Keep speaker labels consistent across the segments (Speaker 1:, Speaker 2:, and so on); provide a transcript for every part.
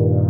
Speaker 1: Lord.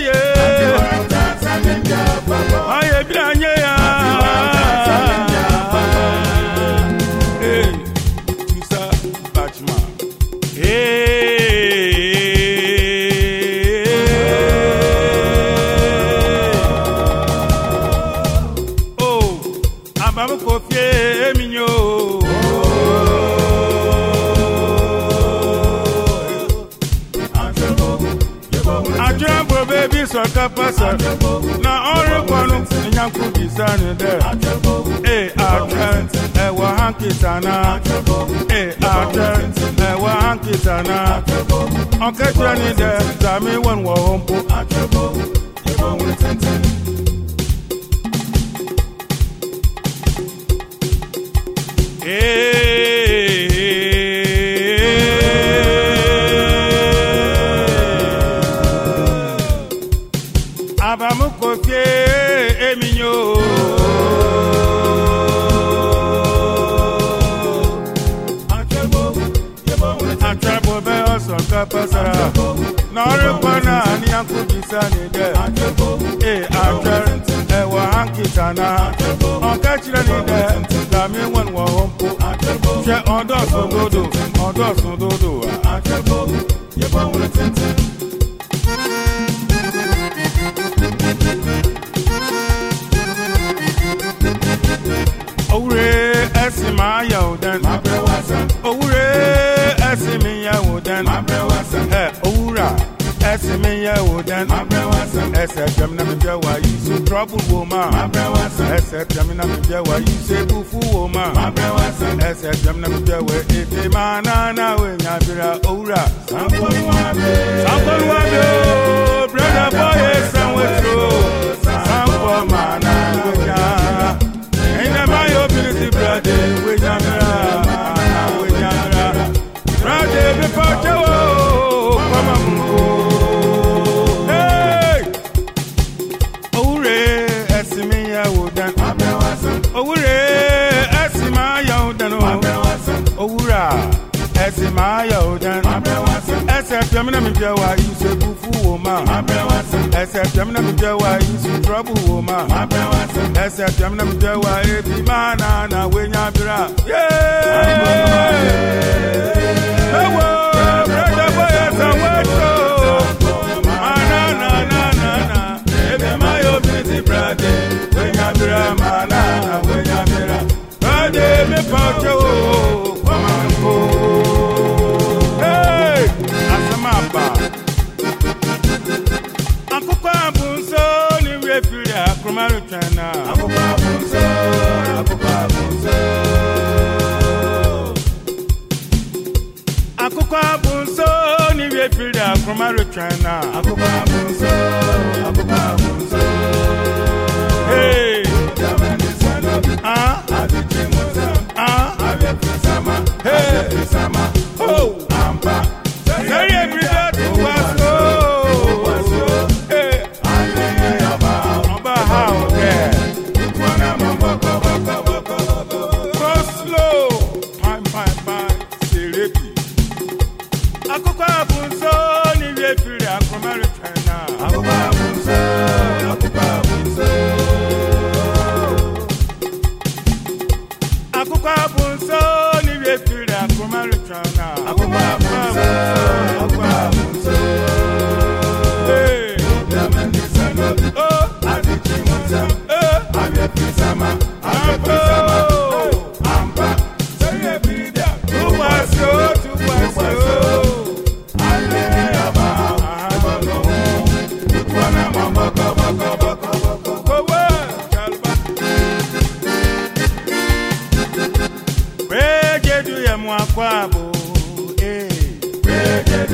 Speaker 1: ya aye bịa anye ya sọ kápásọ̀ na ọrẹ kọnu ìyànkú kìsà ni dẹ. ẹ àtẹ ẹwà hàn kìsà náà. ẹ àtẹ ẹwà hàn kìsà náà. ọ̀kẹ́tùrẹ́ ni dẹ sàmì wọn ka pasara nọrọ kwana ni a kò bí sani dẹ e àtẹrẹ ẹwà hankita náà ọkẹ kyerẹ ni dẹ làmì wọn wọ họ dodo ọdọọsùn dodo a. yẹbọ wọn tẹntẹn. owurẹ ẹsìn máa said tẹ̀mínà mi jẹ́ wà yìí you trọ́bù trouble, má. má bẹ́ said sàn. ẹsẹ̀ tẹ̀mínà mi jẹ́ you say ṣe búfú wò má. má bẹ́ wá sàn. ẹsẹ̀ tẹ̀mínà mi jẹ́ wẹ̀ ètè máa náná wẹ̀ ní abira òwúrà. sanfoni wa bẹ. sanfoni wa bẹ o brenda boye sanwó-ètò sanfọ màánà. ẹsẹ̀ máa yà ó dán. ẹsẹ̀ fìyàmù náà mi jẹ́ wa yìí ṣe kú fún wò má. ẹsẹ̀ fìyàmù náà mi jẹ́ wa yìí ṣe tọ́bù wò má. ẹsẹ̀ fìyàmù náà mi jẹ́ wa ebi máa nà nà wé nyàbíra. lọ́wọ́ bẹ́ẹ̀ bọ́ yẹn sàn wẹ́ tó. Friday. Maritana. Ah. Akwụkwọ abụzọ, akwụkwọ abụzọ. Akwụkwọ abụzọ n'iwe pili akwụkwọ Maritana. Akwụkwọ ah. abụzọ, akwụkwọ abụzọ. Hey! Jamani sana, ah? Abiti ah? Abiti hey! Abiti apunso ni bie fira akuma luchana akuma apunso akuma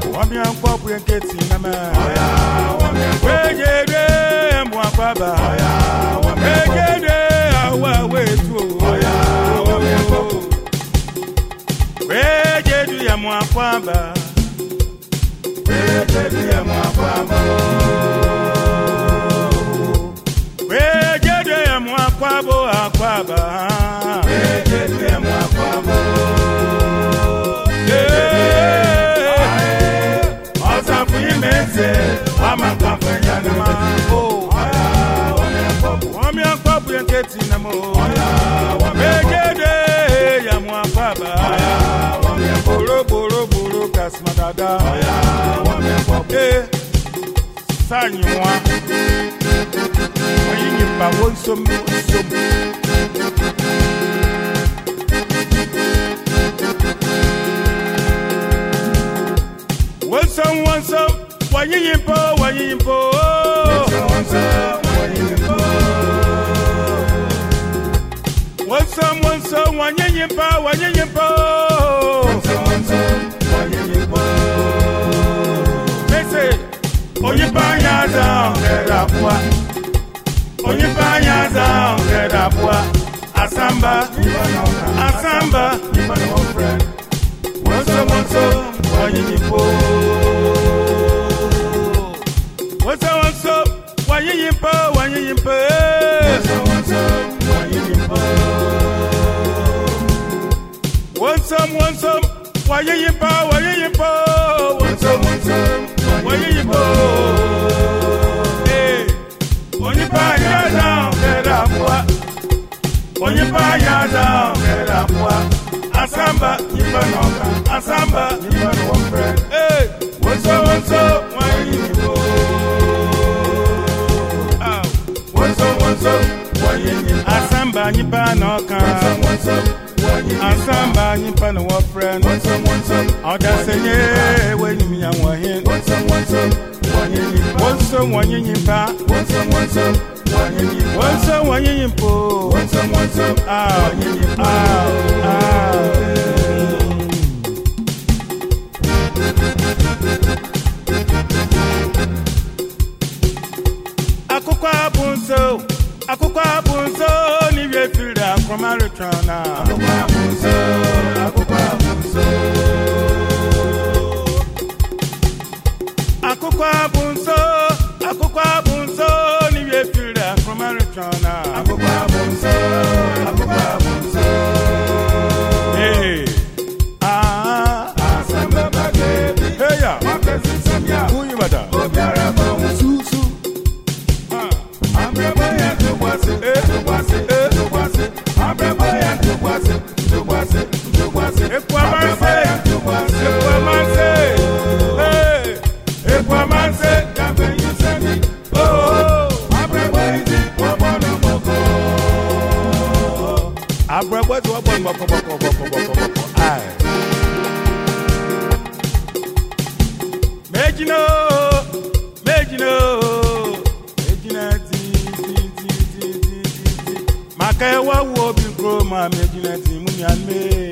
Speaker 1: wamia nkwapu enketi nama wejede mwakwaba wejede awa wetu wejedu ya mwakwaba wejedu ya mwakwaba wejedu ya mwakwabo Yeah se wama kafanya na mambo oya wameakobu wameakobu yenketi na mo oya wamejede ya mwapaba oya wameakobu boro boro kasima dada oya wameakobu eh sanywa oyinyi pa wo nsomu nsomu wanyimpo wanyimpo Wansom, wansom. wanyimpo wanyimpo mese onyimpa nyaza ngedapua onyimpa nyaza ngedapua asamba asamba wansam wansam wanyimpo wanyi yimpo, wanyi yimpo. Yeso wansam, wanyi yimpo. Wansam, wansam, wanyi yimpo, wanyi yimpo. Wansam, wansam, wanyi yimpo. Hey, wanyi pa ya down, get up, what? Wanyi pa ya down, get up, what? Asamba, yimpo nonga. Asamba, yimpo nonga. Asamba nyipa na ọka. Asamba nyipa na wọ frẹ no. Ọ̀dà One ewe nyim ya wọ̀ hin. Wọ́n sọ wọ́n yín nyipa. po. sọ wọ́n yín nyimpo. Ah ah ah. marijuana. boko boko boko boko boko ai. Méjì náà méjì náà méjì náà ti ti ti ti ti ti. Màkà ẹ wá wo bí kúrò máa méjì ti mú ní alẹ́.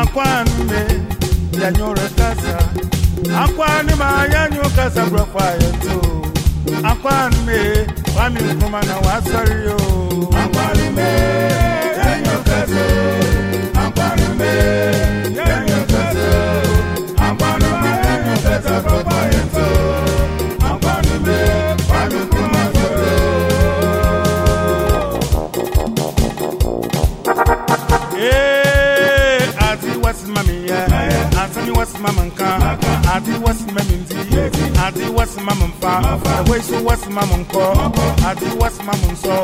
Speaker 1: akwanme yanyore kasa akwani ma yanyo kasa brokwayo to akwanme wami nkuma na wasori yo akwanme yanyo kasa akwanme yanyo kasa akwanme yanyo kasa adi wasu mami ndi adi wasu mamu nfa ewe isu wasu mamu adi wasu mamu nsọ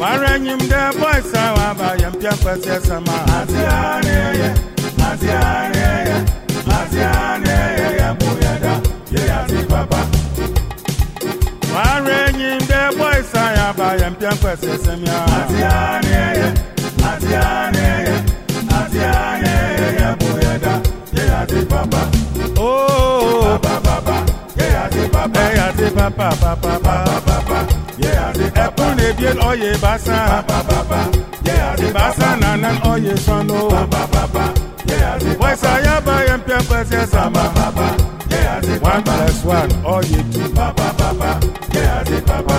Speaker 1: wàrà ẹ̀yìn dẹ bọ́ìsì àwọn àbàyàn bí apẹ̀sẹ̀ ẹ̀sẹ̀ máa. àti àárẹ̀ ẹ̀yẹ àti àárẹ̀ ẹ̀yẹ àti àárẹ̀ ẹ̀yẹ kò yẹ dá yẹ àti bàbá. wàrà ẹ̀yìn dẹ bọ́ìsì àwọn àbàyàn bí apẹ̀sẹ̀ ẹ̀sẹ̀ máa. àti àárẹ̀ ẹ̀yẹ àti àárẹ̀ ẹ̀yẹ àti àti bàbá. ooo oh. bàbá bàbá yé àti bàbá. ẹ àti bàbá bàbá bàbá yé àti bàbá. ẹkún lè bí ọyẹ bàṣà. bàbá bàbá yé àti bàbá. bàṣà nànà ọyẹ sọnù. bàbá bàbá yé àti bàbá. wẹ̀sà yaba yẹn pẹ́ pẹ́sẹ̀ sà. bàbá bàbá yé àti bàbá. one plus one ọyẹ two. bàbá bàbá yé àti bàbá.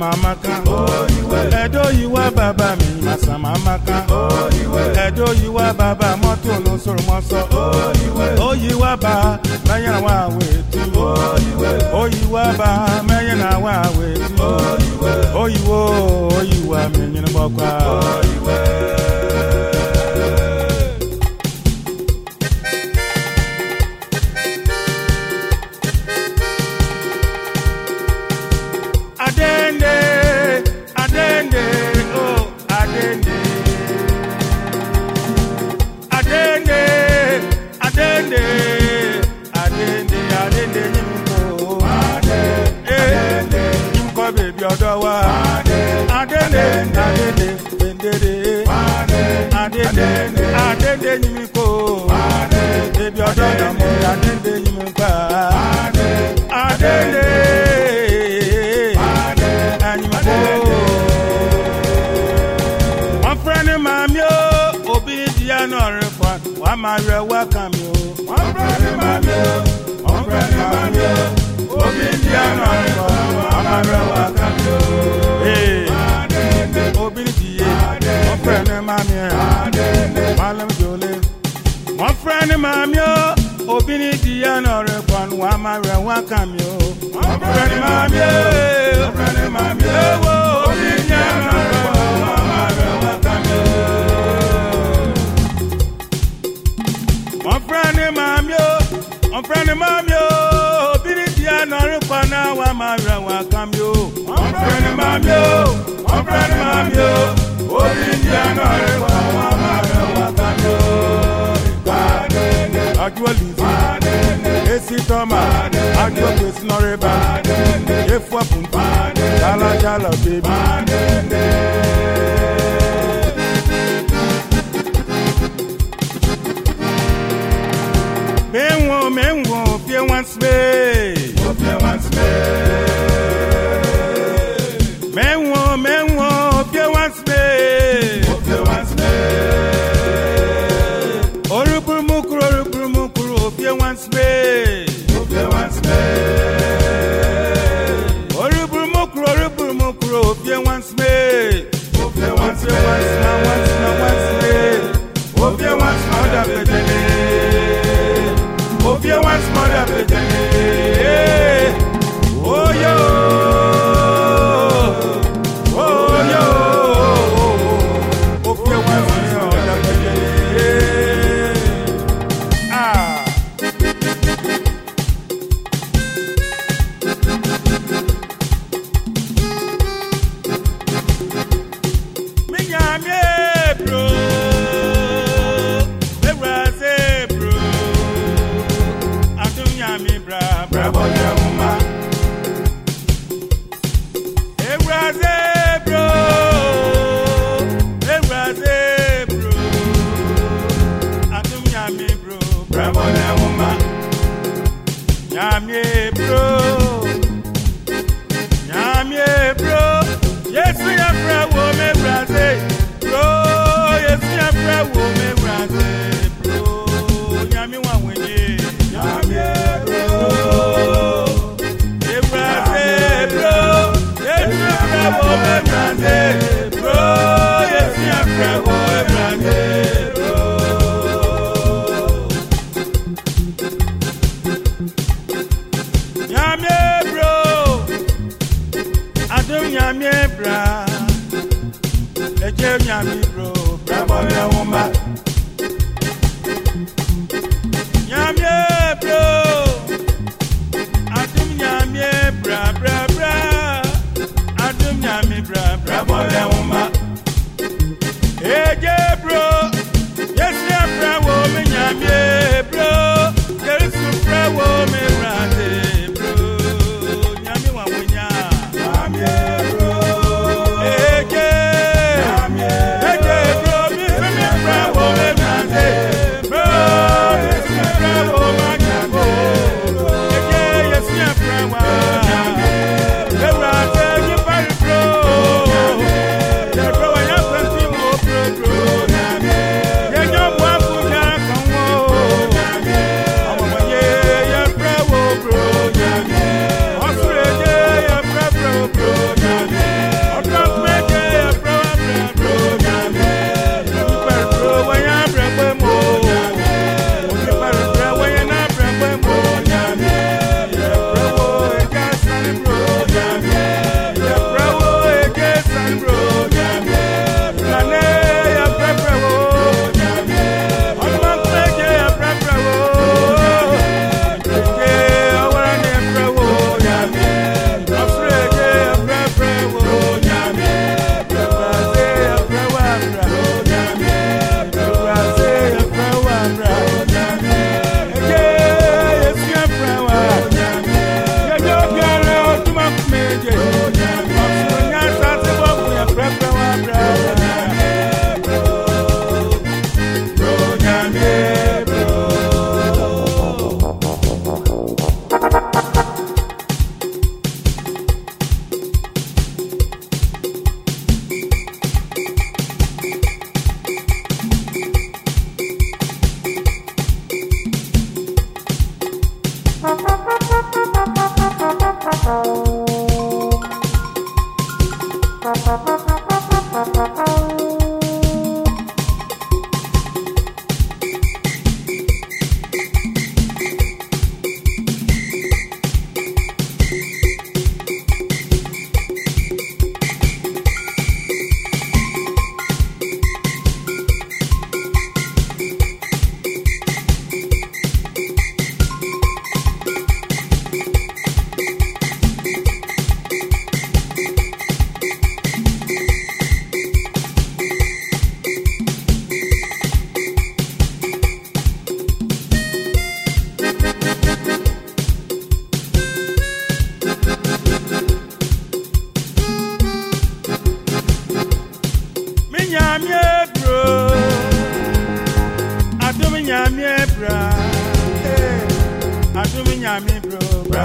Speaker 1: Masamamaka. Ẹ̀dọ́ yìí wá bàbá mi Masamamaka. Ẹ̀dọ́ yìí wá bàbá mọ́tò ló sọ̀rọ̀ mọ́ sọ. Ó yí wá bá mẹ́yìn àwọn àwẹ̀ tu. Ó yí wá bá mẹ́yìn àwọn àwẹ̀ tu. Ó yí wó ó yí wá mi nínú bọ́kọ́. ọ̀dọ̀ wa. Adéle Adéle Bèndéde. Adéle Adéle yìí kò. Ebi ọ̀dọ̀ náà mo Adéle yìí gbà. Adéle. Ẹyin kò. Wọ́n fẹ́ ní màmí o, òbí ìdíyà náà rẹ̀ fà, wàá máa rẹ̀ wá kàn mí o. Wọ́n fẹ́ ní màmí o, o, òbí ìdíyà náà rẹ̀ fà. friend maami o obi ni diya nọrọ kọnu wa ma rẹ wa kà mí o. my friend maami o my friend maami o obi ni diya nọrọ kọnu wa ma rẹ wa kà mí o. my friend maami o my friend maami o obi ni diya nọrọ kọnu wa ma rẹ wa kà mí o. my friend maami o my friend maami o obi ni diya nọrọ kọnu wa ma rẹ wa kà mí o. ajua lizi esi tɔma ajua kwesi nɔreba efu apuntu jala jala bebi. Menwo, menwo, fear once me. Fear once me. Menwo, menwo, fear once me. Fear once wants me. Ofe wants me. Oruburu mokuro, oruburu mokuro, ofe once me. Ofe wants, me. wants, na wants na once me. Ofe once mother pejene. Ofe once mother pejene. Yes, yeah, bro, me nyamie. Thank you.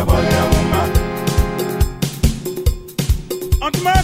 Speaker 1: Bolle ouman Antman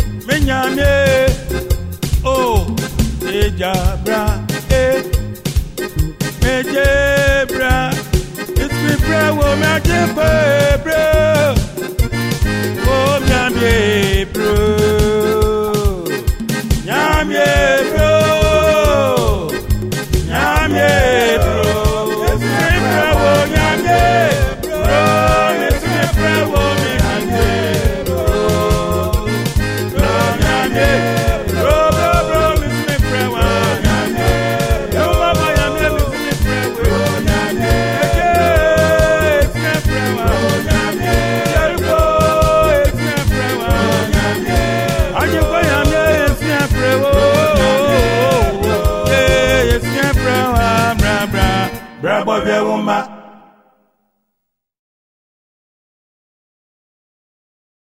Speaker 1: menyane o eja bra e meje bra ismi bra wo meje bra o miame bro.